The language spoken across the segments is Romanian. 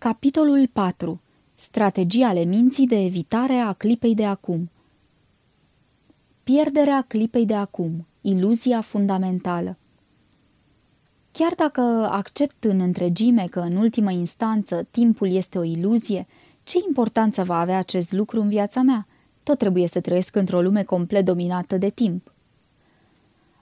Capitolul 4. Strategii ale minții de evitare a clipei de acum. Pierderea clipei de acum. Iluzia fundamentală. Chiar dacă accept în întregime că, în ultimă instanță, timpul este o iluzie, ce importanță va avea acest lucru în viața mea? Tot trebuie să trăiesc într-o lume complet dominată de timp.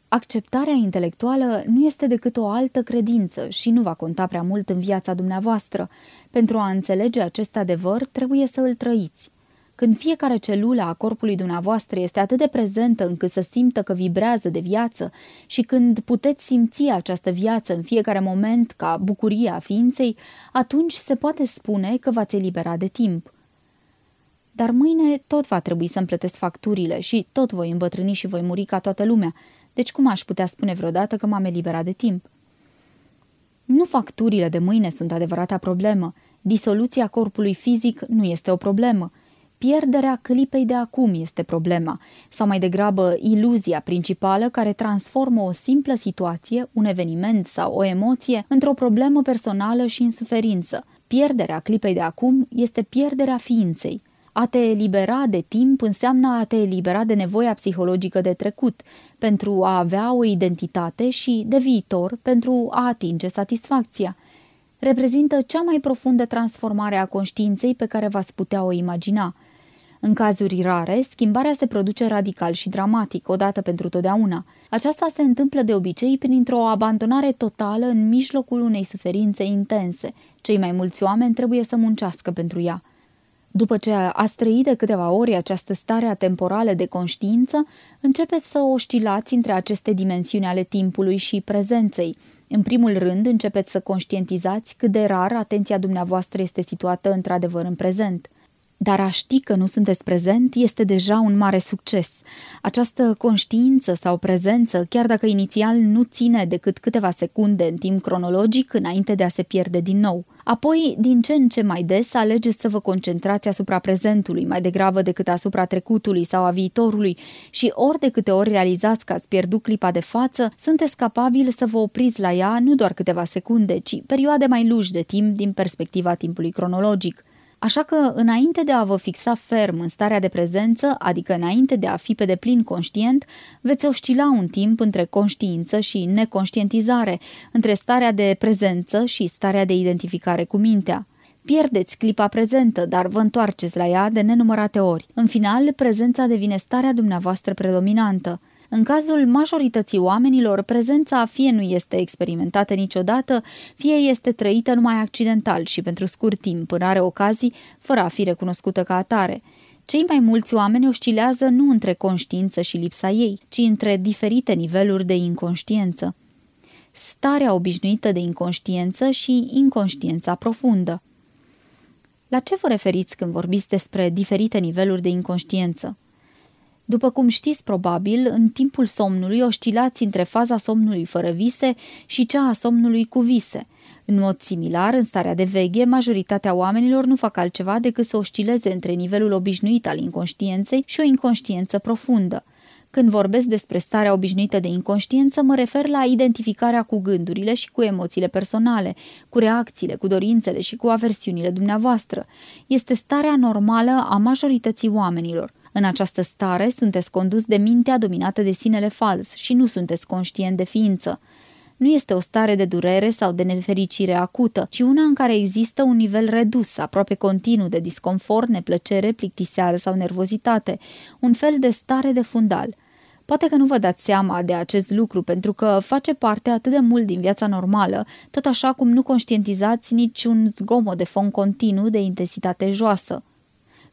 Acceptarea intelectuală nu este decât o altă credință și nu va conta prea mult în viața dumneavoastră. Pentru a înțelege acest adevăr, trebuie să îl trăiți. Când fiecare celulă a corpului dumneavoastră este atât de prezentă încât să simtă că vibrează de viață și când puteți simți această viață în fiecare moment ca bucuria ființei, atunci se poate spune că v-ați eliberat de timp. Dar mâine tot va trebui să-mi plătesc facturile și tot voi îmbătrâni și voi muri ca toată lumea – deci cum aș putea spune vreodată că m-am eliberat de timp? Nu facturile de mâine sunt adevărata problemă. Disoluția corpului fizic nu este o problemă. Pierderea clipei de acum este problema, sau mai degrabă iluzia principală care transformă o simplă situație, un eveniment sau o emoție într-o problemă personală și în suferință. Pierderea clipei de acum este pierderea ființei. A te elibera de timp înseamnă a te elibera de nevoia psihologică de trecut, pentru a avea o identitate și, de viitor, pentru a atinge satisfacția. Reprezintă cea mai profundă transformare a conștiinței pe care v-ați putea o imagina. În cazuri rare, schimbarea se produce radical și dramatic, odată pentru totdeauna. Aceasta se întâmplă de obicei printr-o abandonare totală în mijlocul unei suferințe intense. Cei mai mulți oameni trebuie să muncească pentru ea. După ce ați trăit de câteva ori această stare atemporală de conștiință, începeți să oscilați între aceste dimensiuni ale timpului și prezenței. În primul rând, începeți să conștientizați cât de rar atenția dumneavoastră este situată într-adevăr în prezent. Dar a ști că nu sunteți prezent este deja un mare succes. Această conștiință sau prezență, chiar dacă inițial nu ține decât câteva secunde în timp cronologic înainte de a se pierde din nou. Apoi, din ce în ce mai des, alegeți să vă concentrați asupra prezentului, mai degrabă decât asupra trecutului sau a viitorului și ori de câte ori realizați că ați pierdut clipa de față, sunteți capabili să vă opriți la ea nu doar câteva secunde, ci perioade mai lungi de timp din perspectiva timpului cronologic. Așa că, înainte de a vă fixa ferm în starea de prezență, adică înainte de a fi pe deplin conștient, veți oscila un timp între conștiință și neconștientizare, între starea de prezență și starea de identificare cu mintea. Pierdeți clipa prezentă, dar vă întoarceți la ea de nenumărate ori. În final, prezența devine starea dumneavoastră predominantă. În cazul majorității oamenilor, prezența fie nu este experimentată niciodată, fie este trăită numai accidental și pentru scurt timp, în are ocazii, fără a fi recunoscută ca atare. Cei mai mulți oameni oscilează nu între conștiință și lipsa ei, ci între diferite niveluri de inconștiență. Starea obișnuită de inconștiență și inconștiența profundă. La ce vă referiți când vorbiți despre diferite niveluri de inconștiență? După cum știți probabil, în timpul somnului oscilați între faza somnului fără vise și cea a somnului cu vise. În mod similar, în starea de veche, majoritatea oamenilor nu fac altceva decât să oscileze între nivelul obișnuit al inconștienței și o inconștiență profundă. Când vorbesc despre starea obișnuită de inconștiență, mă refer la identificarea cu gândurile și cu emoțiile personale, cu reacțiile, cu dorințele și cu aversiunile dumneavoastră. Este starea normală a majorității oamenilor. În această stare sunteți condus de mintea dominată de sinele fals și nu sunteți conștient de ființă. Nu este o stare de durere sau de nefericire acută, ci una în care există un nivel redus, aproape continuu de disconfort, neplăcere, plictiseală sau nervozitate, un fel de stare de fundal. Poate că nu vă dați seama de acest lucru pentru că face parte atât de mult din viața normală, tot așa cum nu conștientizați niciun zgomot de fond continuu de intensitate joasă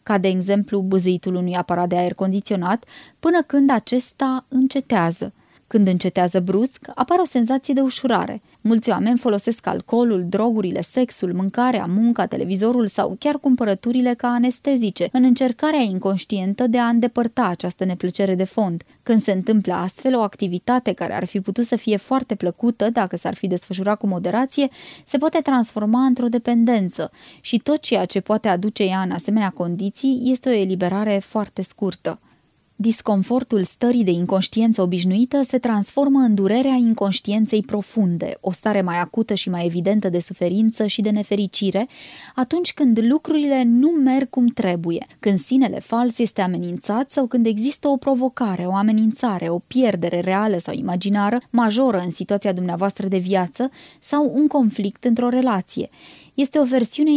ca de exemplu buzăitul unui aparat de aer condiționat, până când acesta încetează – când încetează brusc, apare o senzație de ușurare. Mulți oameni folosesc alcoolul, drogurile, sexul, mâncarea, munca, televizorul sau chiar cumpărăturile ca anestezice, în încercarea inconștientă de a îndepărta această neplăcere de fond. Când se întâmplă astfel, o activitate care ar fi putut să fie foarte plăcută dacă s-ar fi desfășurat cu moderație, se poate transforma într-o dependență și tot ceea ce poate aduce ea în asemenea condiții este o eliberare foarte scurtă. Disconfortul stării de inconștiență obișnuită se transformă în durerea inconștienței profunde, o stare mai acută și mai evidentă de suferință și de nefericire, atunci când lucrurile nu merg cum trebuie, când sinele fals este amenințat sau când există o provocare, o amenințare, o pierdere reală sau imaginară majoră în situația dumneavoastră de viață sau un conflict într-o relație. Este o versiune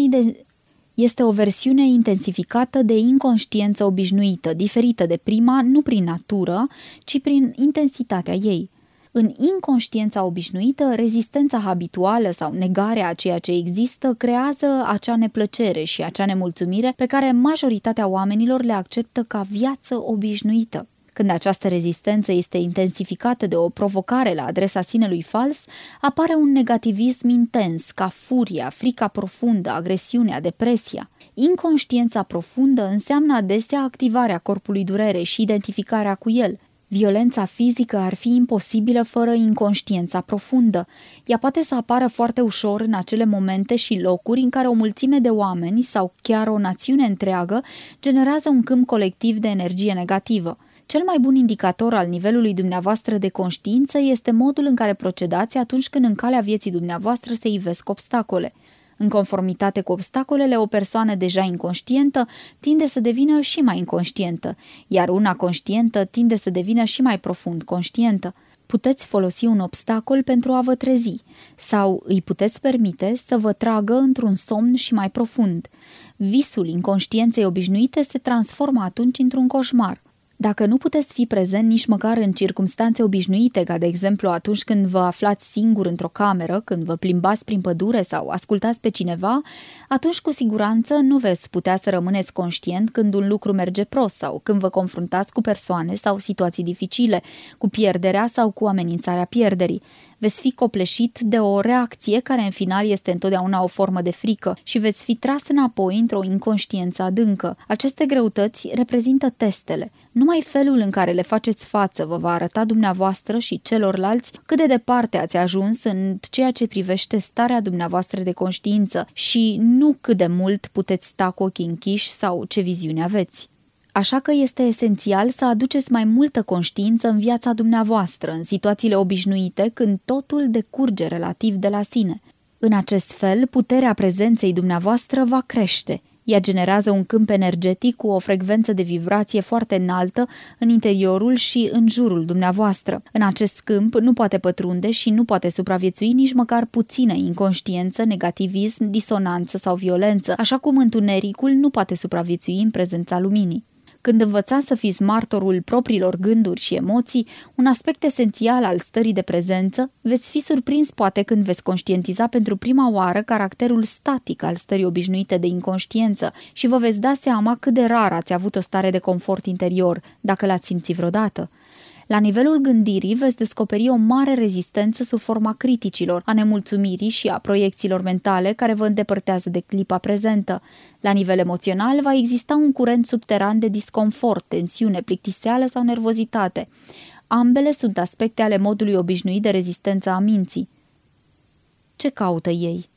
este o versiune intensificată de inconștiență obișnuită, diferită de prima nu prin natură, ci prin intensitatea ei. În inconștiența obișnuită, rezistența habituală sau negarea a ceea ce există creează acea neplăcere și acea nemulțumire pe care majoritatea oamenilor le acceptă ca viață obișnuită. Când această rezistență este intensificată de o provocare la adresa sinelui fals, apare un negativism intens, ca furia, frica profundă, agresiunea, depresia. Inconștiența profundă înseamnă adesea activarea corpului durere și identificarea cu el, Violența fizică ar fi imposibilă fără inconștiența profundă. Ea poate să apară foarte ușor în acele momente și locuri în care o mulțime de oameni sau chiar o națiune întreagă generează un câmp colectiv de energie negativă. Cel mai bun indicator al nivelului dumneavoastră de conștiință este modul în care procedați atunci când în calea vieții dumneavoastră se ivesc obstacole. În conformitate cu obstacolele, o persoană deja inconștientă tinde să devină și mai inconștientă, iar una conștientă tinde să devină și mai profund conștientă. Puteți folosi un obstacol pentru a vă trezi sau îi puteți permite să vă tragă într-un somn și mai profund. Visul inconștienței obișnuite se transformă atunci într-un coșmar. Dacă nu puteți fi prezent nici măcar în circumstanțe obișnuite, ca de exemplu atunci când vă aflați singur într-o cameră, când vă plimbați prin pădure sau ascultați pe cineva, atunci cu siguranță nu veți putea să rămâneți conștient când un lucru merge prost sau când vă confruntați cu persoane sau situații dificile, cu pierderea sau cu amenințarea pierderii veți fi copleșit de o reacție care în final este întotdeauna o formă de frică și veți fi tras înapoi într-o inconștiență adâncă. Aceste greutăți reprezintă testele. Numai felul în care le faceți față vă va arăta dumneavoastră și celorlalți cât de departe ați ajuns în ceea ce privește starea dumneavoastră de conștiință și nu cât de mult puteți sta cu ochii închiși sau ce viziune aveți. Așa că este esențial să aduceți mai multă conștiință în viața dumneavoastră, în situațiile obișnuite, când totul decurge relativ de la sine. În acest fel, puterea prezenței dumneavoastră va crește. Ea generează un câmp energetic cu o frecvență de vibrație foarte înaltă în interiorul și în jurul dumneavoastră. În acest câmp nu poate pătrunde și nu poate supraviețui nici măcar puțină inconștiență, negativism, disonanță sau violență, așa cum întunericul nu poate supraviețui în prezența luminii. Când învățați să fiți martorul propriilor gânduri și emoții, un aspect esențial al stării de prezență, veți fi surprins poate când veți conștientiza pentru prima oară caracterul static al stării obișnuite de inconștiență și vă veți da seama cât de rar ați avut o stare de confort interior, dacă l-ați simțit vreodată. La nivelul gândirii veți descoperi o mare rezistență sub forma criticilor, a nemulțumirii și a proiecțiilor mentale care vă îndepărtează de clipa prezentă. La nivel emoțional va exista un curent subteran de disconfort, tensiune, plictiseală sau nervozitate. Ambele sunt aspecte ale modului obișnuit de rezistență a minții. Ce caută ei?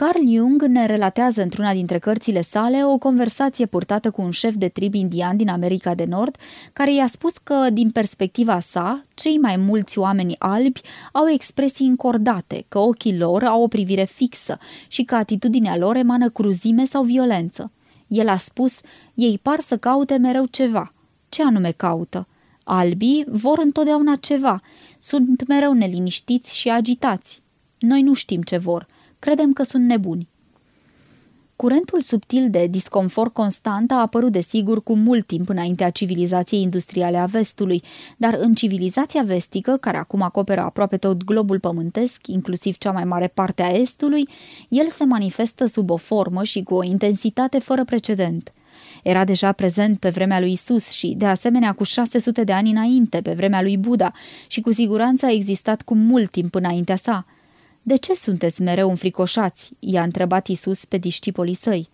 Carl Jung ne relatează într-una dintre cărțile sale o conversație purtată cu un șef de trib indian din America de Nord, care i-a spus că, din perspectiva sa, cei mai mulți oameni albi au expresii încordate, că ochii lor au o privire fixă și că atitudinea lor emană cruzime sau violență. El a spus, ei par să caute mereu ceva. Ce anume caută? Albii vor întotdeauna ceva. Sunt mereu neliniștiți și agitați. Noi nu știm ce vor – credem că sunt nebuni. Curentul subtil de disconfort constant a apărut desigur cu mult timp înaintea civilizației industriale a vestului, dar în civilizația vestică, care acum acoperă aproape tot globul pământesc, inclusiv cea mai mare parte a estului, el se manifestă sub o formă și cu o intensitate fără precedent. Era deja prezent pe vremea lui Isus și, de asemenea, cu 600 de ani înainte, pe vremea lui Buddha și cu siguranță a existat cu mult timp înaintea sa – de ce sunteți mereu înfricoșați?" i-a întrebat Isus pe discipolii săi.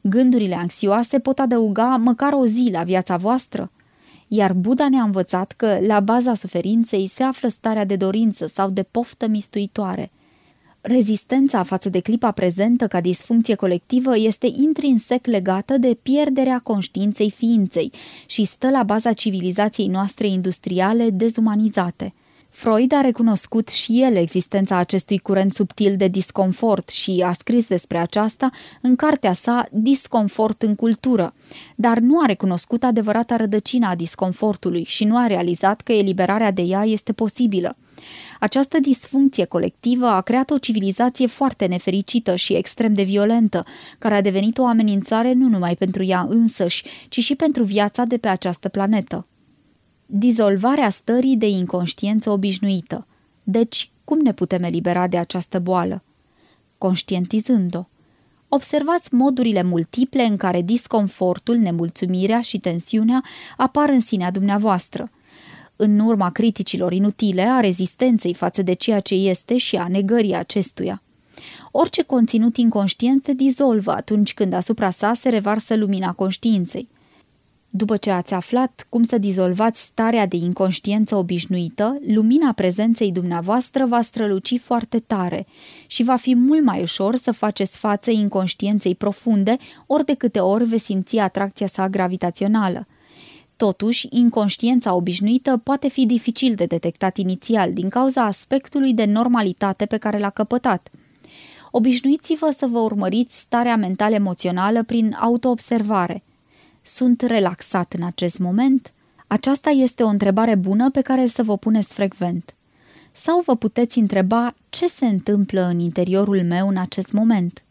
Gândurile anxioase pot adăuga măcar o zi la viața voastră? Iar Buddha ne-a învățat că la baza suferinței se află starea de dorință sau de poftă mistuitoare. Rezistența față de clipa prezentă ca disfuncție colectivă este intrinsec legată de pierderea conștiinței ființei și stă la baza civilizației noastre industriale dezumanizate. Freud a recunoscut și el existența acestui curent subtil de disconfort și a scris despre aceasta în cartea sa Disconfort în cultură, dar nu a recunoscut adevărata rădăcină a disconfortului și nu a realizat că eliberarea de ea este posibilă. Această disfuncție colectivă a creat o civilizație foarte nefericită și extrem de violentă, care a devenit o amenințare nu numai pentru ea însăși, ci și pentru viața de pe această planetă. Dizolvarea stării de inconștiență obișnuită. Deci, cum ne putem elibera de această boală? Conștientizând-o. Observați modurile multiple în care disconfortul, nemulțumirea și tensiunea apar în sinea dumneavoastră – în urma criticilor inutile, a rezistenței față de ceea ce este și a negării acestuia. Orice conținut inconștient se dizolvă atunci când asupra sa se revarsă lumina conștiinței. După ce ați aflat cum să dizolvați starea de inconștiență obișnuită, lumina prezenței dumneavoastră va străluci foarte tare și va fi mult mai ușor să faceți față inconștienței profunde ori de câte ori veți simți atracția sa gravitațională – Totuși, inconștiența obișnuită poate fi dificil de detectat inițial din cauza aspectului de normalitate pe care l-a căpătat. Obișnuiți-vă să vă urmăriți starea mental-emoțională prin autoobservare. Sunt relaxat în acest moment? Aceasta este o întrebare bună pe care să vă puneți frecvent. Sau vă puteți întreba ce se întâmplă în interiorul meu în acest moment –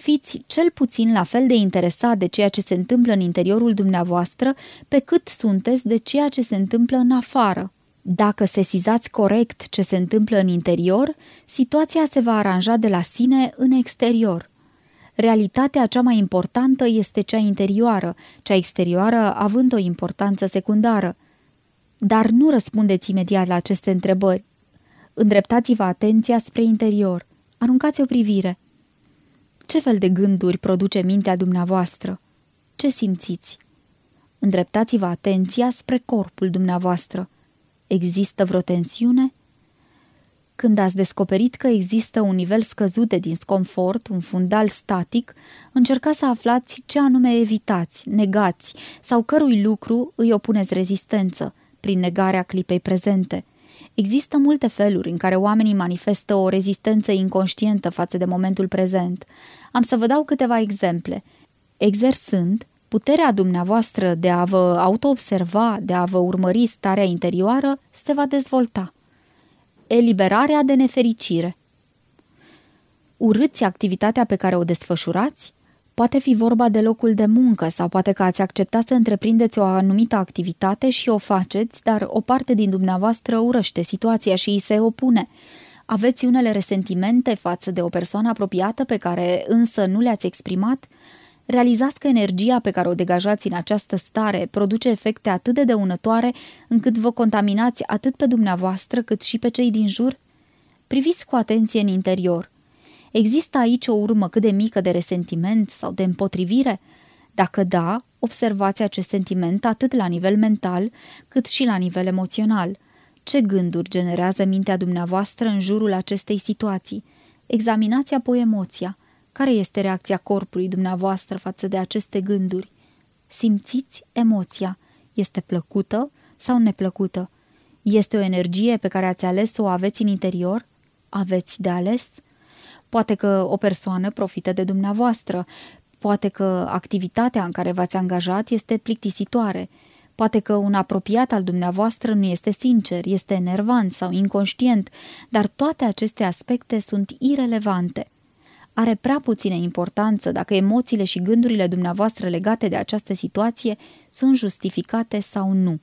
fiți cel puțin la fel de interesat de ceea ce se întâmplă în interiorul dumneavoastră pe cât sunteți de ceea ce se întâmplă în afară. Dacă sesizați corect ce se întâmplă în interior, situația se va aranja de la sine în exterior. Realitatea cea mai importantă este cea interioară, cea exterioară având o importanță secundară. Dar nu răspundeți imediat la aceste întrebări. Îndreptați-vă atenția spre interior. Aruncați o privire – ce fel de gânduri produce mintea dumneavoastră? Ce simțiți? Îndreptați-vă atenția spre corpul dumneavoastră. Există vreo tensiune? Când ați descoperit că există un nivel scăzut de disconfort, un fundal static, încercați să aflați ce anume evitați, negați sau cărui lucru îi opuneți rezistență, prin negarea clipei prezente. Există multe feluri în care oamenii manifestă o rezistență inconștientă față de momentul prezent. Am să vă dau câteva exemple. Exersând, puterea dumneavoastră de a vă autoobserva, de a vă urmări starea interioară, se va dezvolta. Eliberarea de nefericire. Urâți activitatea pe care o desfășurați? Poate fi vorba de locul de muncă sau poate că ați acceptat să întreprindeți o anumită activitate și o faceți, dar o parte din dumneavoastră urăște situația și îi se opune. Aveți unele resentimente față de o persoană apropiată pe care însă nu le-ați exprimat? Realizați că energia pe care o degajați în această stare produce efecte atât de dăunătoare încât vă contaminați atât pe dumneavoastră cât și pe cei din jur? Priviți cu atenție în interior. Există aici o urmă cât de mică de resentiment sau de împotrivire? Dacă da, observați acest sentiment atât la nivel mental cât și la nivel emoțional – ce gânduri generează mintea dumneavoastră în jurul acestei situații? Examinați apoi emoția. Care este reacția corpului dumneavoastră față de aceste gânduri? Simțiți emoția. Este plăcută sau neplăcută? Este o energie pe care ați ales să o aveți în interior? Aveți de ales? Poate că o persoană profită de dumneavoastră, poate că activitatea în care v-ați angajat este plictisitoare – Poate că un apropiat al dumneavoastră nu este sincer, este enervant sau inconștient, dar toate aceste aspecte sunt irelevante. Are prea puțină importanță dacă emoțiile și gândurile dumneavoastră legate de această situație sunt justificate sau nu.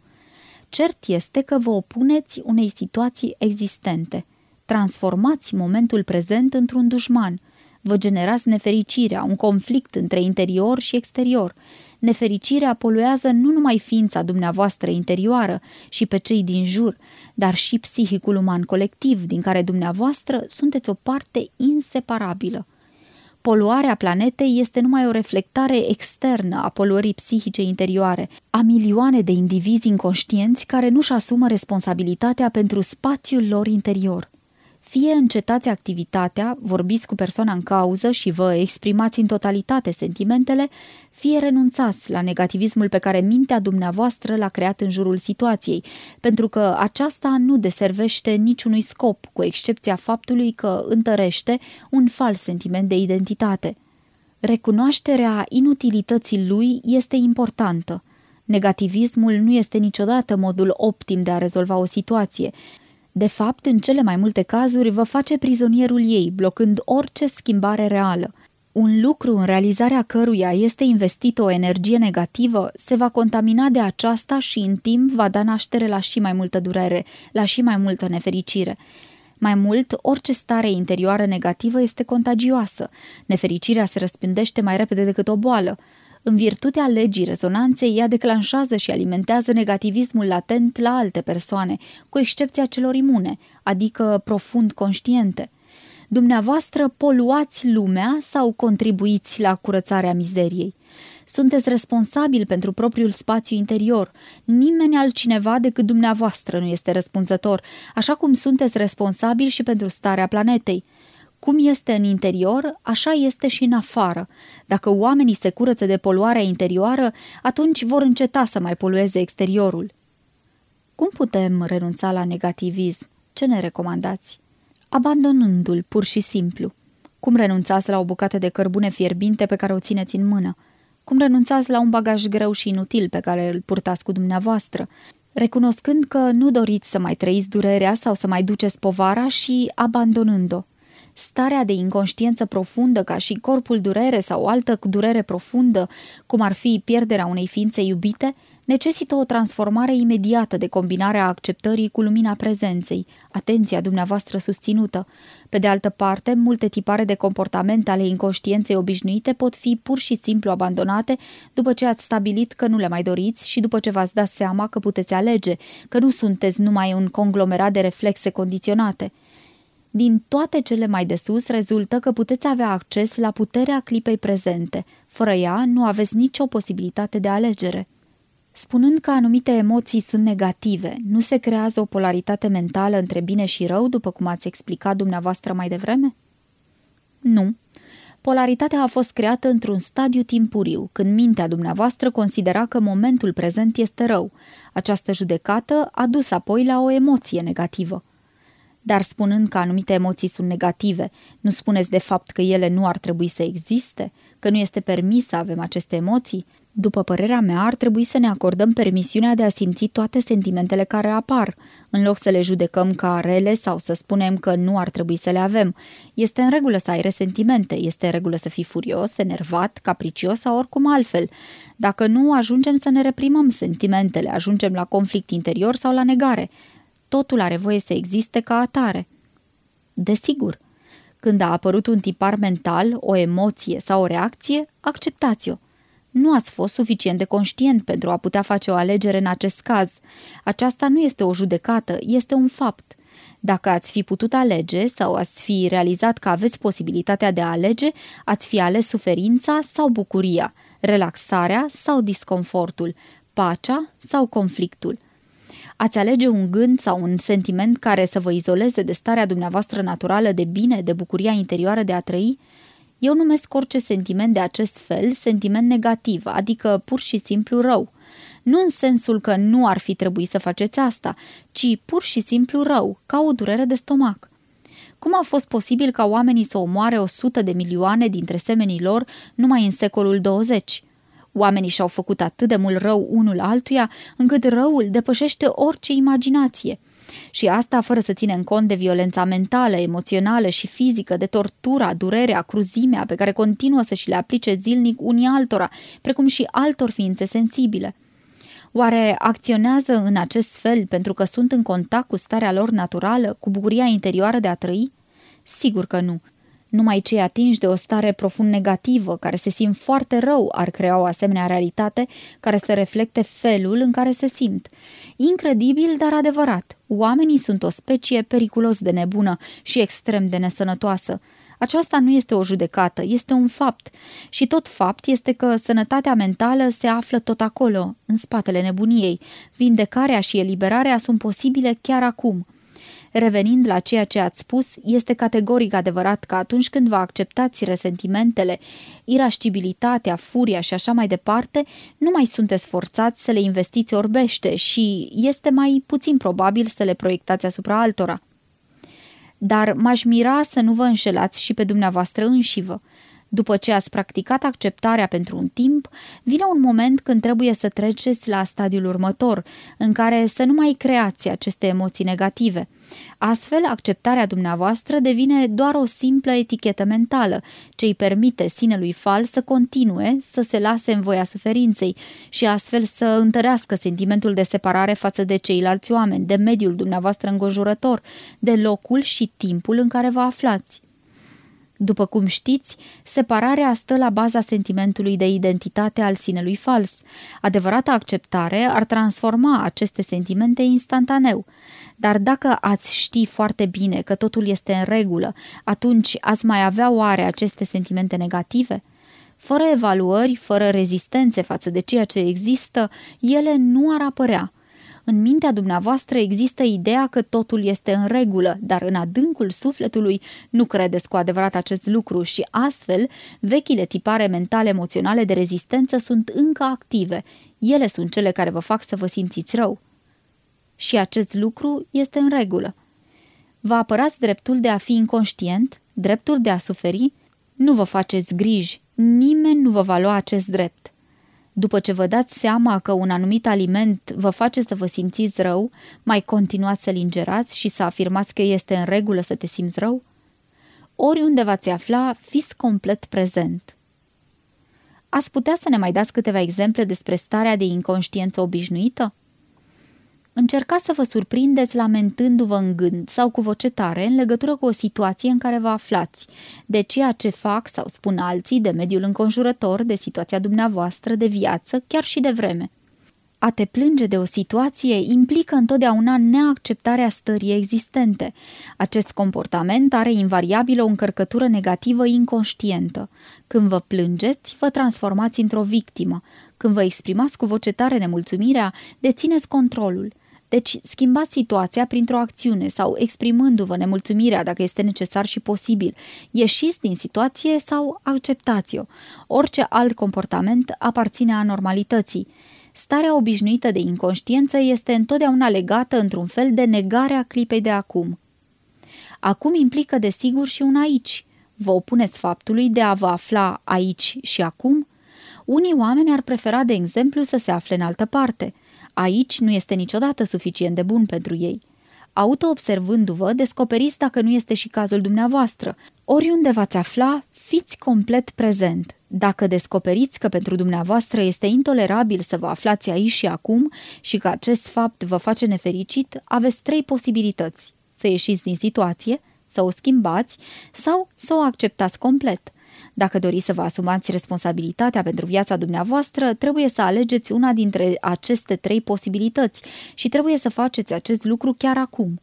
Cert este că vă opuneți unei situații existente. Transformați momentul prezent într-un dușman. Vă generați nefericirea, un conflict între interior și exterior – Nefericirea poluează nu numai ființa dumneavoastră interioară și pe cei din jur, dar și psihicul uman colectiv, din care dumneavoastră sunteți o parte inseparabilă. Poluarea planetei este numai o reflectare externă a poluării psihice interioare, a milioane de indivizi inconștienți care nu-și asumă responsabilitatea pentru spațiul lor interior. Fie încetați activitatea, vorbiți cu persoana în cauză și vă exprimați în totalitate sentimentele, fie renunțați la negativismul pe care mintea dumneavoastră l-a creat în jurul situației, pentru că aceasta nu deservește niciunui scop, cu excepția faptului că întărește un fals sentiment de identitate. Recunoașterea inutilității lui este importantă. Negativismul nu este niciodată modul optim de a rezolva o situație, de fapt, în cele mai multe cazuri, vă face prizonierul ei, blocând orice schimbare reală. Un lucru în realizarea căruia este investită o energie negativă se va contamina de aceasta și în timp va da naștere la și mai multă durere, la și mai multă nefericire. Mai mult, orice stare interioară negativă este contagioasă. Nefericirea se răspândește mai repede decât o boală. În virtutea legii rezonanței, ea declanșează și alimentează negativismul latent la alte persoane, cu excepția celor imune, adică profund conștiente. Dumneavoastră poluați lumea sau contribuiți la curățarea mizeriei? Sunteți responsabil pentru propriul spațiu interior. Nimeni altcineva decât dumneavoastră nu este răspunzător, așa cum sunteți responsabil și pentru starea planetei. Cum este în interior, așa este și în afară. Dacă oamenii se curăță de poluarea interioară, atunci vor înceta să mai polueze exteriorul. Cum putem renunța la negativism? Ce ne recomandați? Abandonându-l, pur și simplu. Cum renunțați la o bucată de cărbune fierbinte pe care o țineți în mână? Cum renunțați la un bagaj greu și inutil pe care îl purtați cu dumneavoastră? Recunoscând că nu doriți să mai trăiți durerea sau să mai duceți povara și abandonând-o starea de inconștiență profundă, ca și corpul durere sau altă durere profundă, cum ar fi pierderea unei ființe iubite, necesită o transformare imediată de combinarea acceptării cu lumina prezenței, atenția dumneavoastră susținută. Pe de altă parte, multe tipare de comportamente ale inconștienței obișnuite pot fi pur și simplu abandonate după ce ați stabilit că nu le mai doriți și după ce v-ați dat seama că puteți alege, că nu sunteți numai un conglomerat de reflexe condiționate – din toate cele mai de sus rezultă că puteți avea acces la puterea clipei prezente. Fără ea, nu aveți nicio posibilitate de alegere. Spunând că anumite emoții sunt negative, nu se creează o polaritate mentală între bine și rău, după cum ați explicat dumneavoastră mai devreme? Nu. Polaritatea a fost creată într-un stadiu timpuriu, când mintea dumneavoastră considera că momentul prezent este rău. Această judecată a dus apoi la o emoție negativă dar spunând că anumite emoții sunt negative, nu spuneți de fapt că ele nu ar trebui să existe, că nu este permis să avem aceste emoții? După părerea mea, ar trebui să ne acordăm permisiunea de a simți toate sentimentele care apar, în loc să le judecăm ca rele sau să spunem că nu ar trebui să le avem. Este în regulă să ai resentimente, este în regulă să fii furios, enervat, capricios sau oricum altfel. Dacă nu, ajungem să ne reprimăm sentimentele, ajungem la conflict interior sau la negare totul are voie să existe ca atare. Desigur, când a apărut un tipar mental, o emoție sau o reacție, acceptați-o. Nu ați fost suficient de conștient pentru a putea face o alegere în acest caz. Aceasta nu este o judecată, este un fapt. Dacă ați fi putut alege sau ați fi realizat că aveți posibilitatea de a alege, ați fi ales suferința sau bucuria, relaxarea sau disconfortul, pacea sau conflictul. Ați alege un gând sau un sentiment care să vă izoleze de starea dumneavoastră naturală de bine, de bucuria interioară de a trăi? Eu numesc orice sentiment de acest fel sentiment negativ, adică pur și simplu rău. Nu în sensul că nu ar fi trebuit să faceți asta, ci pur și simplu rău, ca o durere de stomac. Cum a fost posibil ca oamenii să omoare o sută de milioane dintre semenii lor numai în secolul 20? Oamenii și-au făcut atât de mult rău unul altuia, încât răul depășește orice imaginație. Și asta fără să ținem cont de violența mentală, emoțională și fizică, de tortura, durerea, cruzimea pe care continuă să și le aplice zilnic unii altora, precum și altor ființe sensibile. Oare acționează în acest fel pentru că sunt în contact cu starea lor naturală, cu bucuria interioară de a trăi? Sigur că nu. Numai cei atinși de o stare profund negativă, care se simt foarte rău, ar crea o asemenea realitate care să reflecte felul în care se simt. Incredibil, dar adevărat. Oamenii sunt o specie periculos de nebună și extrem de nesănătoasă. Aceasta nu este o judecată, este un fapt. Și tot fapt este că sănătatea mentală se află tot acolo, în spatele nebuniei. Vindecarea și eliberarea sunt posibile chiar acum – Revenind la ceea ce ați spus, este categoric adevărat că atunci când vă acceptați resentimentele, irascibilitatea, furia și așa mai departe, nu mai sunteți forțați să le investiți orbește și este mai puțin probabil să le proiectați asupra altora. Dar m-aș mira să nu vă înșelați și pe dumneavoastră înșivă. După ce ați practicat acceptarea pentru un timp, vine un moment când trebuie să treceți la stadiul următor, în care să nu mai creați aceste emoții negative. Astfel, acceptarea dumneavoastră devine doar o simplă etichetă mentală, ce îi permite sinelui fal să continue să se lase în voia suferinței și astfel să întărească sentimentul de separare față de ceilalți oameni, de mediul dumneavoastră înconjurător, de locul și timpul în care vă aflați. După cum știți, separarea stă la baza sentimentului de identitate al sinelui fals. Adevărata acceptare ar transforma aceste sentimente instantaneu. Dar dacă ați ști foarte bine că totul este în regulă, atunci ați mai avea oare aceste sentimente negative? Fără evaluări, fără rezistențe față de ceea ce există, ele nu ar apărea – în mintea dumneavoastră există ideea că totul este în regulă, dar în adâncul sufletului nu credeți cu adevărat acest lucru și astfel vechile tipare mentale emoționale de rezistență sunt încă active. Ele sunt cele care vă fac să vă simțiți rău. Și acest lucru este în regulă. Vă apărați dreptul de a fi inconștient, dreptul de a suferi? Nu vă faceți griji, nimeni nu vă va lua acest drept. După ce vă dați seama că un anumit aliment vă face să vă simțiți rău, mai continuați să-l ingerați și să afirmați că este în regulă să te simți rău? Oriunde v-ați afla, fiți complet prezent. Ați putea să ne mai dați câteva exemple despre starea de inconștiență obișnuită? Încercați să vă surprindeți lamentându-vă în gând sau cu voce tare în legătură cu o situație în care vă aflați, de ceea ce fac sau spun alții, de mediul înconjurător, de situația dumneavoastră, de viață, chiar și de vreme. A te plânge de o situație implică întotdeauna neacceptarea stării existente. Acest comportament are invariabil o încărcătură negativă inconștientă. Când vă plângeți, vă transformați într-o victimă. Când vă exprimați cu voce tare nemulțumirea, dețineți controlul. Deci schimbați situația printr-o acțiune sau exprimându-vă nemulțumirea dacă este necesar și posibil. Ieșiți din situație sau acceptați-o. Orice alt comportament aparține a normalității. Starea obișnuită de inconștiență este întotdeauna legată într-un fel de negarea clipei de acum. Acum implică desigur și un aici. Vă opuneți faptului de a vă afla aici și acum? Unii oameni ar prefera, de exemplu, să se afle în altă parte – Aici nu este niciodată suficient de bun pentru ei. Auto-observându-vă, descoperiți dacă nu este și cazul dumneavoastră. Oriunde v-ați afla, fiți complet prezent. Dacă descoperiți că pentru dumneavoastră este intolerabil să vă aflați aici și acum și că acest fapt vă face nefericit, aveți trei posibilități. Să ieșiți din situație, să o schimbați sau să o acceptați complet. Dacă doriți să vă asumați responsabilitatea pentru viața dumneavoastră, trebuie să alegeți una dintre aceste trei posibilități și trebuie să faceți acest lucru chiar acum.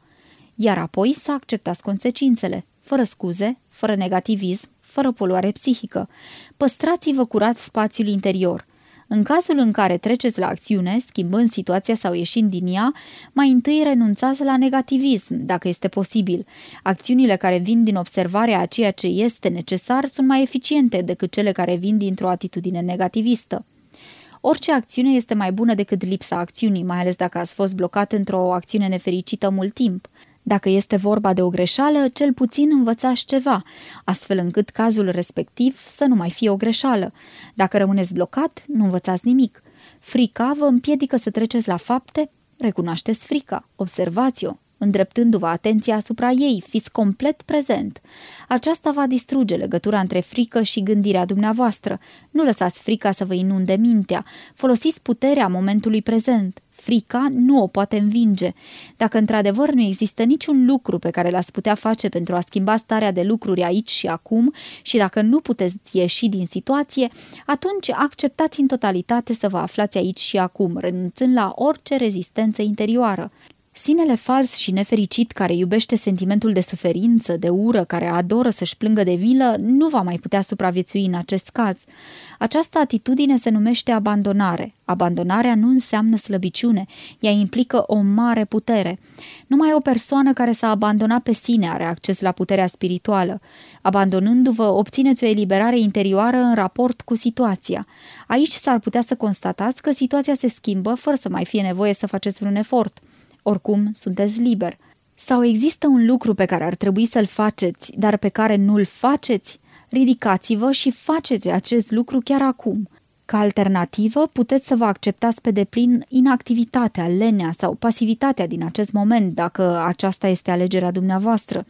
Iar apoi să acceptați consecințele, fără scuze, fără negativism, fără poluare psihică. Păstrați-vă curat spațiul interior – în cazul în care treceți la acțiune, schimbând situația sau ieșind din ea, mai întâi renunțați la negativism, dacă este posibil. Acțiunile care vin din observarea a ceea ce este necesar sunt mai eficiente decât cele care vin dintr-o atitudine negativistă. Orice acțiune este mai bună decât lipsa acțiunii, mai ales dacă ați fost blocat într-o acțiune nefericită mult timp. Dacă este vorba de o greșeală, cel puțin învățați ceva, astfel încât cazul respectiv să nu mai fie o greșeală. Dacă rămâneți blocat, nu învățați nimic. Frica vă împiedică să treceți la fapte? Recunoașteți frica, observați-o, îndreptându-vă atenția asupra ei, fiți complet prezent. Aceasta va distruge legătura între frică și gândirea dumneavoastră. Nu lăsați frica să vă inunde mintea, folosiți puterea momentului prezent. Frica nu o poate învinge. Dacă într-adevăr nu există niciun lucru pe care l-ați putea face pentru a schimba starea de lucruri aici și acum și dacă nu puteți ieși din situație, atunci acceptați în totalitate să vă aflați aici și acum, renunțând la orice rezistență interioară. Sinele fals și nefericit care iubește sentimentul de suferință, de ură, care adoră să-și plângă de vilă, nu va mai putea supraviețui în acest caz. Această atitudine se numește abandonare. Abandonarea nu înseamnă slăbiciune, ea implică o mare putere. Numai o persoană care s-a abandonat pe sine are acces la puterea spirituală. Abandonându-vă, obțineți o eliberare interioară în raport cu situația. Aici s-ar putea să constatați că situația se schimbă fără să mai fie nevoie să faceți vreun efort. Oricum, sunteți liber. Sau există un lucru pe care ar trebui să-l faceți, dar pe care nu-l faceți? Ridicați-vă și faceți acest lucru chiar acum. Ca alternativă, puteți să vă acceptați pe deplin inactivitatea, lenea sau pasivitatea din acest moment, dacă aceasta este alegerea dumneavoastră.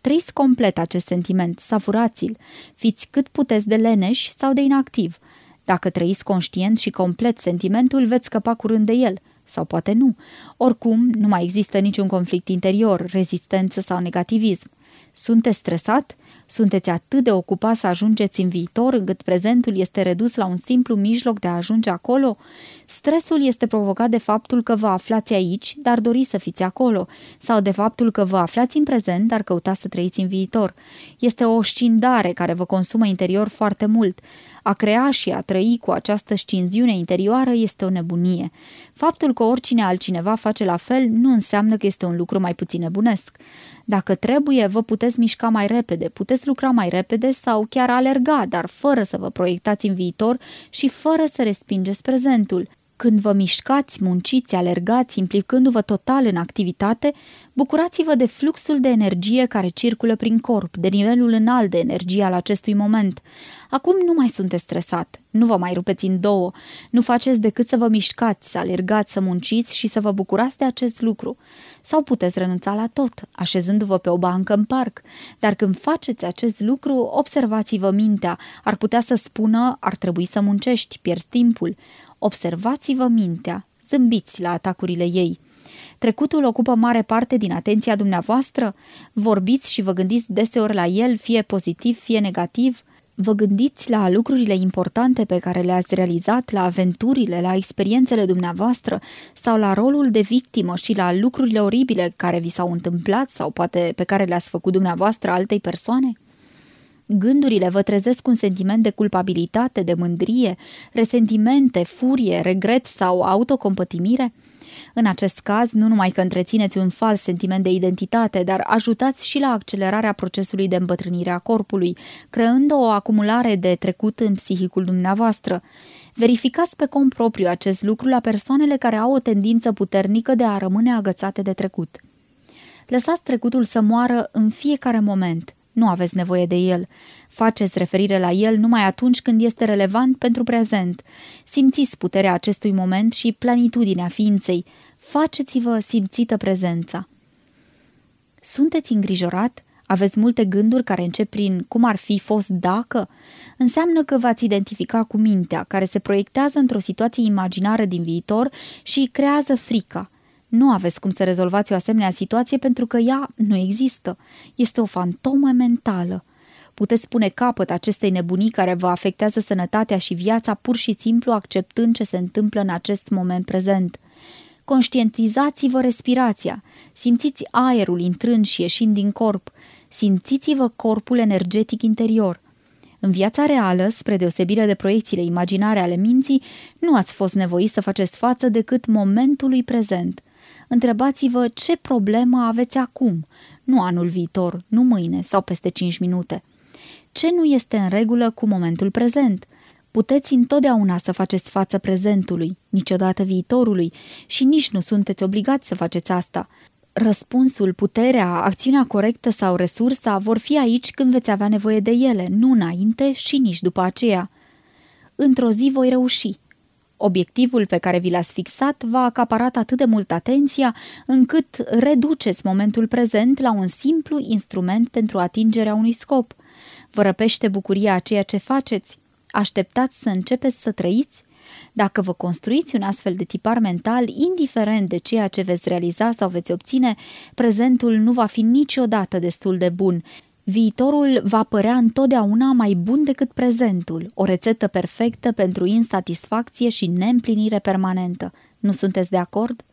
Trăiți complet acest sentiment, savurați-l, fiți cât puteți de leneși sau de inactiv. Dacă trăiți conștient și complet sentimentul, veți scăpa curând de el – sau poate nu. Oricum, nu mai există niciun conflict interior, rezistență sau negativism. Sunteți stresat? Sunteți atât de ocupat să ajungeți în viitor încât prezentul este redus la un simplu mijloc de a ajunge acolo? Stresul este provocat de faptul că vă aflați aici, dar doriți să fiți acolo, sau de faptul că vă aflați în prezent, dar căutați să trăiți în viitor. Este o scindare care vă consumă interior foarte mult. A crea și a trăi cu această scinziune interioară este o nebunie. Faptul că oricine altcineva face la fel nu înseamnă că este un lucru mai puțin nebunesc. Dacă trebuie, vă puteți mișca mai repede, puteți lucra mai repede sau chiar alerga, dar fără să vă proiectați în viitor și fără să respingeți prezentul. Când vă mișcați, munciți, alergați, implicându-vă total în activitate, bucurați-vă de fluxul de energie care circulă prin corp, de nivelul înalt de energie al acestui moment. Acum nu mai sunteți stresat, nu vă mai rupeți în două, nu faceți decât să vă mișcați, să alergați, să munciți și să vă bucurați de acest lucru. Sau puteți renunța la tot, așezându-vă pe o bancă în parc. Dar când faceți acest lucru, observați-vă mintea. Ar putea să spună, ar trebui să muncești, pierzi timpul. Observați-vă mintea, zâmbiți la atacurile ei. Trecutul ocupă mare parte din atenția dumneavoastră? Vorbiți și vă gândiți deseori la el, fie pozitiv, fie negativ? Vă gândiți la lucrurile importante pe care le-ați realizat, la aventurile, la experiențele dumneavoastră sau la rolul de victimă și la lucrurile oribile care vi s-au întâmplat sau poate pe care le-ați făcut dumneavoastră altei persoane? Gândurile vă trezesc un sentiment de culpabilitate, de mândrie, resentimente, furie, regret sau autocompătimire? În acest caz, nu numai că întrețineți un fals sentiment de identitate, dar ajutați și la accelerarea procesului de îmbătrânire a corpului, creând o acumulare de trecut în psihicul dumneavoastră. Verificați pe cont propriu acest lucru la persoanele care au o tendință puternică de a rămâne agățate de trecut. Lăsați trecutul să moară în fiecare moment. Nu aveți nevoie de el. Faceți referire la el numai atunci când este relevant pentru prezent. Simțiți puterea acestui moment și planitudinea ființei. Faceți-vă simțită prezența. Sunteți îngrijorat? Aveți multe gânduri care încep prin cum ar fi fost dacă? Înseamnă că v-ați identifica cu mintea, care se proiectează într-o situație imaginară din viitor și creează frica. Nu aveți cum să rezolvați o asemenea situație pentru că ea nu există. Este o fantomă mentală. Puteți pune capăt acestei nebunii care vă afectează sănătatea și viața pur și simplu acceptând ce se întâmplă în acest moment prezent. Conștientizați-vă respirația, simțiți aerul intrând și ieșind din corp, simțiți-vă corpul energetic interior. În viața reală, spre deosebire de proiecțiile imaginare ale minții, nu ați fost nevoiți să faceți față decât momentului prezent. Întrebați-vă ce problemă aveți acum, nu anul viitor, nu mâine sau peste 5 minute. Ce nu este în regulă cu momentul prezent? Puteți întotdeauna să faceți față prezentului, niciodată viitorului și nici nu sunteți obligați să faceți asta. Răspunsul, puterea, acțiunea corectă sau resursa vor fi aici când veți avea nevoie de ele, nu înainte și nici după aceea. Într-o zi voi reuși. Obiectivul pe care vi l-ați fixat va acaparat atât de mult atenția încât reduceți momentul prezent la un simplu instrument pentru atingerea unui scop. Vă răpește bucuria a ceea ce faceți? Așteptați să începeți să trăiți? Dacă vă construiți un astfel de tipar mental, indiferent de ceea ce veți realiza sau veți obține, prezentul nu va fi niciodată destul de bun. Viitorul va părea întotdeauna mai bun decât prezentul, o rețetă perfectă pentru insatisfacție și neîmplinire permanentă. Nu sunteți de acord?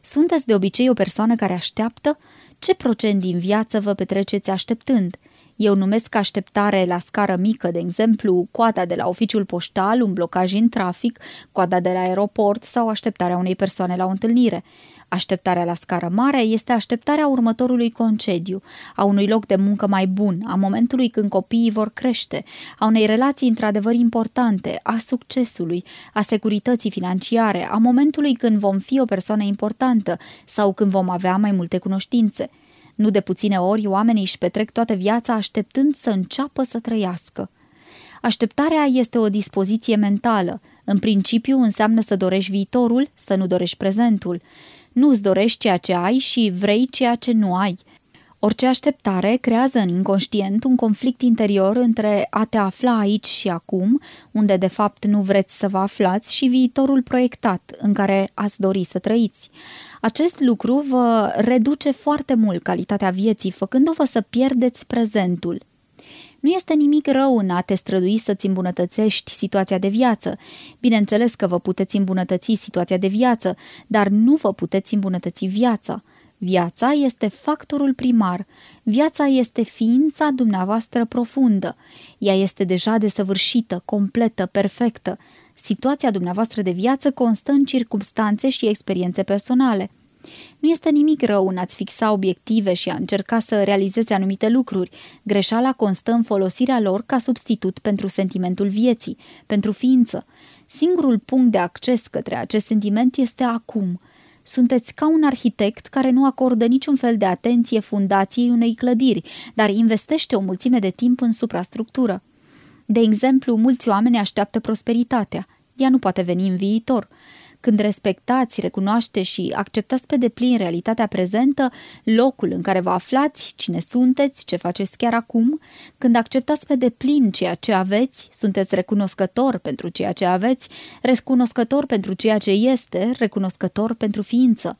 Sunteți de obicei o persoană care așteaptă? Ce procent din viață vă petreceți așteptând? Eu numesc așteptare la scară mică, de exemplu, coada de la oficiul poștal, un blocaj în trafic, coada de la aeroport sau așteptarea unei persoane la o întâlnire. Așteptarea la scară mare este așteptarea următorului concediu, a unui loc de muncă mai bun, a momentului când copiii vor crește, a unei relații într-adevăr importante, a succesului, a securității financiare, a momentului când vom fi o persoană importantă sau când vom avea mai multe cunoștințe. Nu de puține ori oamenii își petrec toată viața așteptând să înceapă să trăiască. Așteptarea este o dispoziție mentală. În principiu înseamnă să dorești viitorul, să nu dorești prezentul. Nu îți dorești ceea ce ai și vrei ceea ce nu ai. Orice așteptare creează în inconștient un conflict interior între a te afla aici și acum, unde de fapt nu vreți să vă aflați, și viitorul proiectat, în care ați dori să trăiți. Acest lucru vă reduce foarte mult calitatea vieții, făcându-vă să pierdeți prezentul. Nu este nimic rău în a te strădui să-ți îmbunătățești situația de viață. Bineînțeles că vă puteți îmbunătăți situația de viață, dar nu vă puteți îmbunătăți viața. Viața este factorul primar. Viața este ființa dumneavoastră profundă. Ea este deja desăvârșită, completă, perfectă. Situația dumneavoastră de viață constă în circumstanțe și experiențe personale. Nu este nimic rău în a-ți fixa obiective și a încerca să realizezi anumite lucruri. Greșeala constă în folosirea lor ca substitut pentru sentimentul vieții, pentru ființă. Singurul punct de acces către acest sentiment este acum. Sunteți ca un arhitect care nu acordă niciun fel de atenție fundației unei clădiri, dar investește o mulțime de timp în suprastructură. De exemplu, mulți oameni așteaptă prosperitatea. Ea nu poate veni în viitor. Când respectați, recunoaște și acceptați pe deplin realitatea prezentă, locul în care vă aflați, cine sunteți, ce faceți chiar acum, când acceptați pe deplin ceea ce aveți, sunteți recunoscător pentru ceea ce aveți, recunoscător pentru ceea ce este, recunoscător pentru ființă.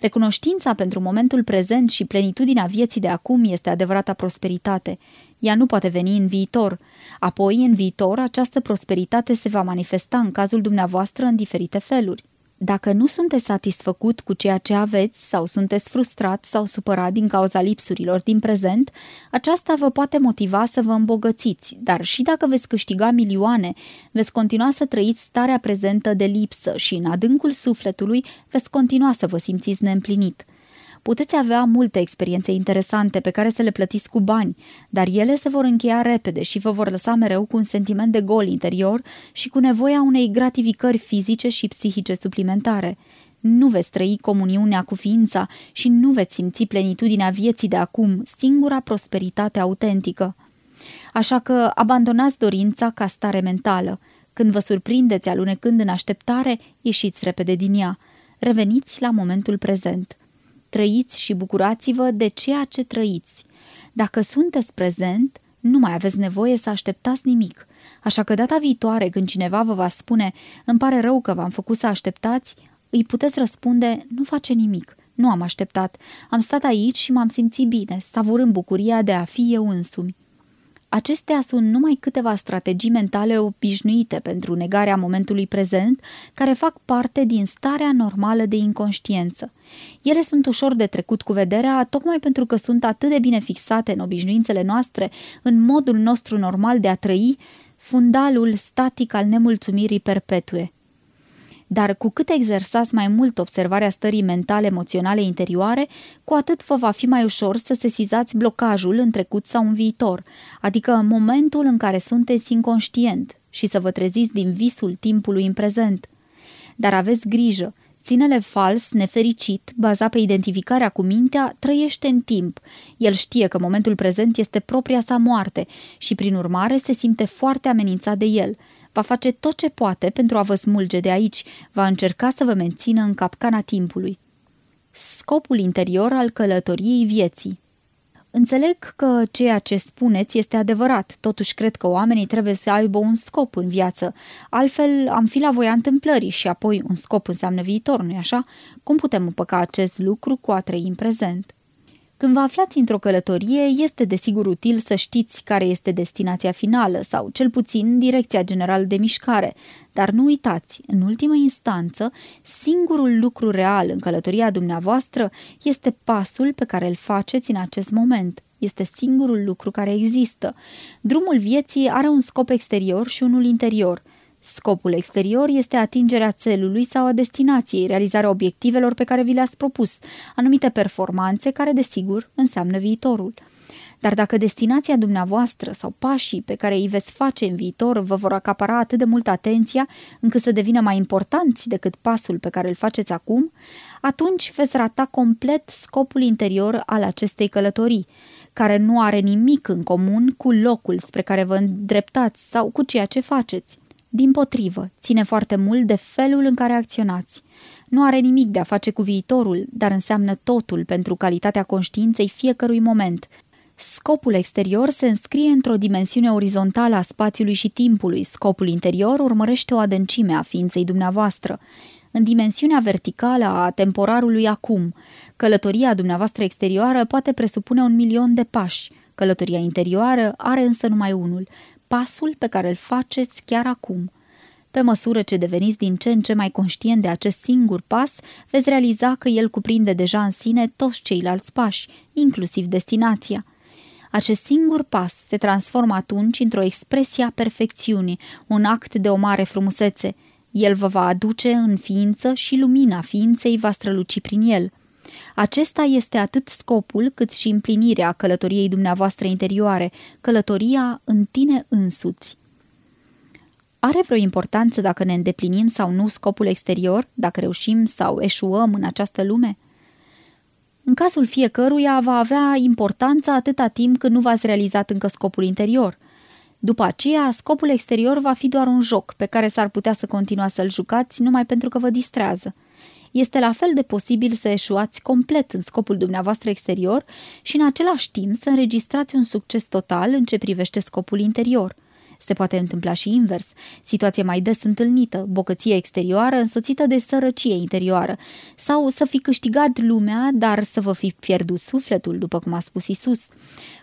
Recunoștința pentru momentul prezent și plenitudinea vieții de acum este adevărata prosperitate. Ea nu poate veni în viitor. Apoi, în viitor, această prosperitate se va manifesta în cazul dumneavoastră în diferite feluri. Dacă nu sunteți satisfăcut cu ceea ce aveți sau sunteți frustrat sau supărat din cauza lipsurilor din prezent, aceasta vă poate motiva să vă îmbogățiți, dar și dacă veți câștiga milioane, veți continua să trăiți starea prezentă de lipsă și în adâncul sufletului veți continua să vă simțiți neîmplinit – Puteți avea multe experiențe interesante pe care să le plătiți cu bani, dar ele se vor încheia repede și vă vor lăsa mereu cu un sentiment de gol interior și cu nevoia unei gratificări fizice și psihice suplimentare. Nu veți trăi comuniunea cu ființa și nu veți simți plenitudinea vieții de acum, singura prosperitate autentică. Așa că abandonați dorința ca stare mentală. Când vă surprindeți alunecând în așteptare, ieșiți repede din ea. Reveniți la momentul prezent. Trăiți și bucurați-vă de ceea ce trăiți. Dacă sunteți prezent, nu mai aveți nevoie să așteptați nimic. Așa că data viitoare, când cineva vă va spune îmi pare rău că v-am făcut să așteptați, îi puteți răspunde nu face nimic, nu am așteptat, am stat aici și m-am simțit bine, savurând bucuria de a fi eu însumi. Acestea sunt numai câteva strategii mentale obișnuite pentru negarea momentului prezent, care fac parte din starea normală de inconștiență. Ele sunt ușor de trecut cu vederea, tocmai pentru că sunt atât de bine fixate în obișnuințele noastre, în modul nostru normal de a trăi, fundalul static al nemulțumirii perpetue dar cu cât exersați mai mult observarea stării mentale emoționale interioare, cu atât vă va fi mai ușor să sesizați blocajul în trecut sau în viitor, adică în momentul în care sunteți inconștient și să vă treziți din visul timpului în prezent. Dar aveți grijă, Sinele fals, nefericit, bazat pe identificarea cu mintea, trăiește în timp. El știe că momentul prezent este propria sa moarte și, prin urmare, se simte foarte amenințat de el – va face tot ce poate pentru a vă smulge de aici, va încerca să vă mențină în capcana timpului. Scopul interior al călătoriei vieții Înțeleg că ceea ce spuneți este adevărat, totuși cred că oamenii trebuie să aibă un scop în viață. Altfel am fi la voia întâmplării și apoi un scop înseamnă viitor, nu-i așa? Cum putem împăca acest lucru cu a trăi în prezent? Când vă aflați într-o călătorie, este desigur util să știți care este destinația finală sau, cel puțin, direcția generală de mișcare. Dar nu uitați, în ultimă instanță, singurul lucru real în călătoria dumneavoastră este pasul pe care îl faceți în acest moment. Este singurul lucru care există. Drumul vieții are un scop exterior și unul interior – Scopul exterior este atingerea țelului sau a destinației, realizarea obiectivelor pe care vi le-ați propus, anumite performanțe care, desigur, înseamnă viitorul. Dar dacă destinația dumneavoastră sau pașii pe care îi veți face în viitor vă vor acapara atât de mult atenția încât să devină mai importanți decât pasul pe care îl faceți acum, atunci veți rata complet scopul interior al acestei călătorii, care nu are nimic în comun cu locul spre care vă îndreptați sau cu ceea ce faceți. Din potrivă, ține foarte mult de felul în care acționați. Nu are nimic de a face cu viitorul, dar înseamnă totul pentru calitatea conștiinței fiecărui moment. Scopul exterior se înscrie într-o dimensiune orizontală a spațiului și timpului. Scopul interior urmărește o adâncime a ființei dumneavoastră. În dimensiunea verticală a temporarului acum, călătoria dumneavoastră exterioară poate presupune un milion de pași. Călătoria interioară are însă numai unul, pasul pe care îl faceți chiar acum. Pe măsură ce deveniți din ce în ce mai conștient de acest singur pas, veți realiza că el cuprinde deja în sine toți ceilalți pași, inclusiv destinația. Acest singur pas se transformă atunci într-o expresie a perfecțiunii, un act de o mare frumusețe. El vă va aduce în ființă și lumina ființei va străluci prin el – acesta este atât scopul cât și împlinirea călătoriei dumneavoastră interioare, călătoria în tine însuți. Are vreo importanță dacă ne îndeplinim sau nu scopul exterior, dacă reușim sau eșuăm în această lume? În cazul fiecăruia va avea importanță atâta timp cât nu v-ați realizat încă scopul interior. După aceea, scopul exterior va fi doar un joc pe care s-ar putea să continuați să-l jucați numai pentru că vă distrează – este la fel de posibil să eșuați complet în scopul dumneavoastră exterior și în același timp să înregistrați un succes total în ce privește scopul interior. Se poate întâmpla și invers, situație mai des întâlnită, bocăție exterioară însoțită de sărăcie interioară, sau să fi câștigat lumea, dar să vă fi pierdut sufletul, după cum a spus Isus.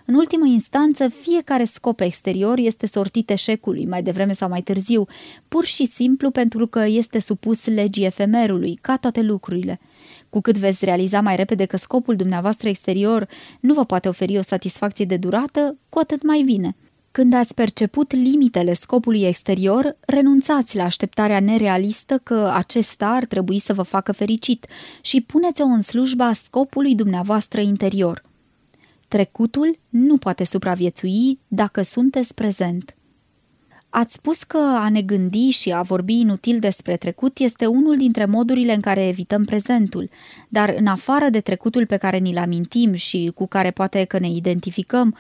În ultimă instanță, fiecare scop exterior este sortit eșecului, mai devreme sau mai târziu, pur și simplu pentru că este supus legii efemerului, ca toate lucrurile. Cu cât veți realiza mai repede că scopul dumneavoastră exterior nu vă poate oferi o satisfacție de durată, cu atât mai bine. Când ați perceput limitele scopului exterior, renunțați la așteptarea nerealistă că acesta ar trebui să vă facă fericit și puneți-o în slujba scopului dumneavoastră interior. Trecutul nu poate supraviețui dacă sunteți prezent. Ați spus că a ne gândi și a vorbi inutil despre trecut este unul dintre modurile în care evităm prezentul, dar în afară de trecutul pe care ni-l amintim și cu care poate că ne identificăm,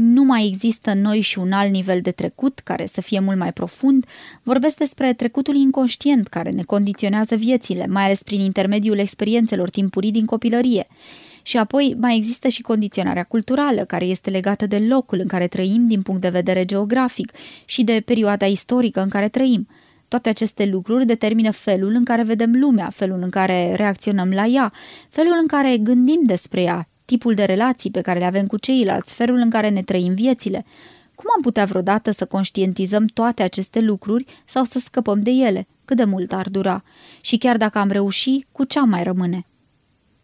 nu mai există în noi și un alt nivel de trecut care să fie mult mai profund, vorbesc despre trecutul inconștient care ne condiționează viețile, mai ales prin intermediul experiențelor timpurii din copilărie. Și apoi mai există și condiționarea culturală, care este legată de locul în care trăim din punct de vedere geografic și de perioada istorică în care trăim. Toate aceste lucruri determină felul în care vedem lumea, felul în care reacționăm la ea, felul în care gândim despre ea, tipul de relații pe care le avem cu ceilalți, felul în care ne trăim viețile. Cum am putea vreodată să conștientizăm toate aceste lucruri sau să scăpăm de ele? Cât de mult ar dura? Și chiar dacă am reușit, cu ce mai rămâne?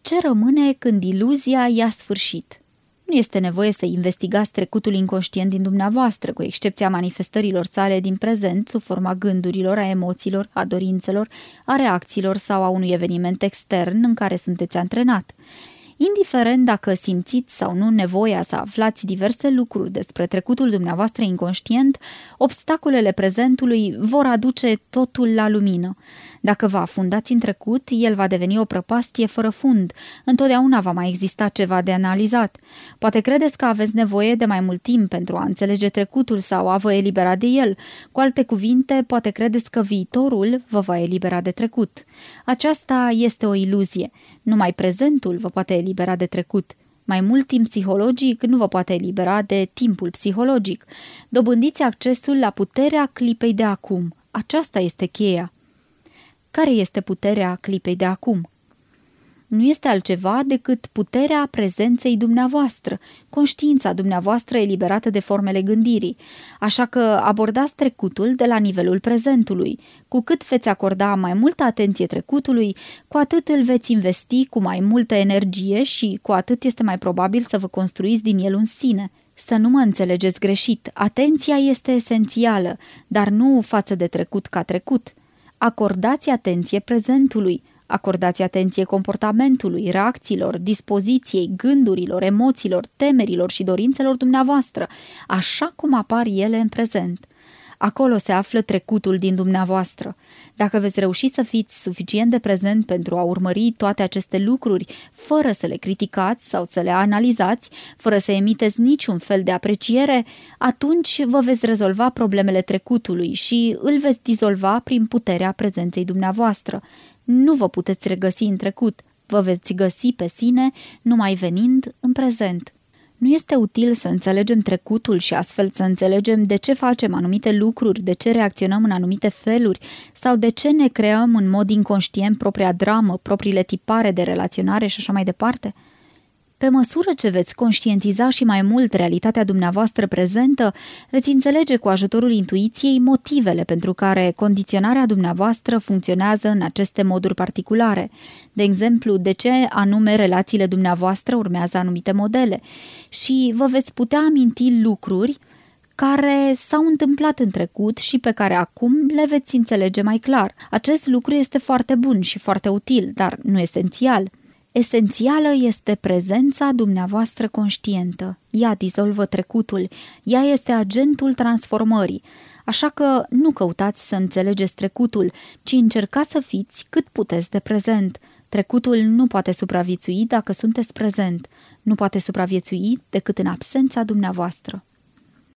Ce rămâne când iluzia ia sfârșit? Nu este nevoie să investigați trecutul inconștient din dumneavoastră, cu excepția manifestărilor sale din prezent, sub forma gândurilor, a emoțiilor, a dorințelor, a reacțiilor sau a unui eveniment extern în care sunteți antrenat. Indiferent dacă simțiți sau nu nevoia să aflați diverse lucruri despre trecutul dumneavoastră inconștient, obstacolele prezentului vor aduce totul la lumină. Dacă vă afundați în trecut, el va deveni o prăpastie fără fund. Întotdeauna va mai exista ceva de analizat. Poate credeți că aveți nevoie de mai mult timp pentru a înțelege trecutul sau a vă elibera de el. Cu alte cuvinte, poate credeți că viitorul vă va elibera de trecut. Aceasta este o iluzie. Numai prezentul vă poate elibera de trecut. Mai mult timp psihologic nu vă poate elibera de timpul psihologic. Dobândiți accesul la puterea clipei de acum. Aceasta este cheia. Care este puterea clipei de acum? Nu este altceva decât puterea prezenței dumneavoastră, conștiința dumneavoastră eliberată de formele gândirii. Așa că abordați trecutul de la nivelul prezentului. Cu cât veți acorda mai multă atenție trecutului, cu atât îl veți investi cu mai multă energie și cu atât este mai probabil să vă construiți din el un sine. Să nu mă înțelegeți greșit, atenția este esențială, dar nu față de trecut ca trecut. Acordați atenție prezentului, Acordați atenție comportamentului, reacțiilor, dispoziției, gândurilor, emoțiilor, temerilor și dorințelor dumneavoastră, așa cum apar ele în prezent. Acolo se află trecutul din dumneavoastră. Dacă veți reuși să fiți suficient de prezent pentru a urmări toate aceste lucruri, fără să le criticați sau să le analizați, fără să emiteți niciun fel de apreciere, atunci vă veți rezolva problemele trecutului și îl veți dizolva prin puterea prezenței dumneavoastră. Nu vă puteți regăsi în trecut, vă veți găsi pe sine numai venind în prezent. Nu este util să înțelegem trecutul și astfel să înțelegem de ce facem anumite lucruri, de ce reacționăm în anumite feluri sau de ce ne creăm în mod inconștient propria dramă, propriile tipare de relaționare și așa mai departe. Pe măsură ce veți conștientiza și mai mult realitatea dumneavoastră prezentă, veți înțelege cu ajutorul intuiției motivele pentru care condiționarea dumneavoastră funcționează în aceste moduri particulare. De exemplu, de ce anume relațiile dumneavoastră urmează anumite modele și vă veți putea aminti lucruri care s-au întâmplat în trecut și pe care acum le veți înțelege mai clar. Acest lucru este foarte bun și foarte util, dar nu esențial. Esențială este prezența dumneavoastră conștientă. Ea dizolvă trecutul, ea este agentul transformării. Așa că nu căutați să înțelegeți trecutul, ci încercați să fiți cât puteți de prezent. Trecutul nu poate supraviețui dacă sunteți prezent, nu poate supraviețui decât în absența dumneavoastră.